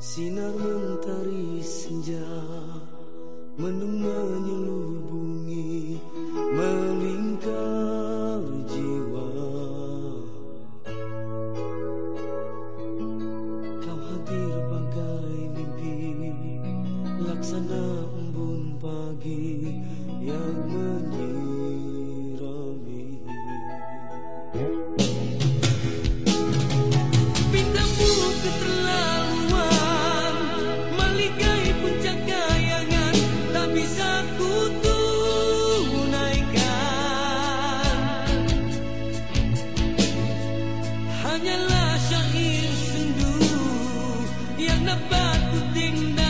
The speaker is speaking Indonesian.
Sinar mentari senja Mendung menyelubungi Melingkar jiwa. Kau hadir bagai mimpi Laksana yang nebat puting dan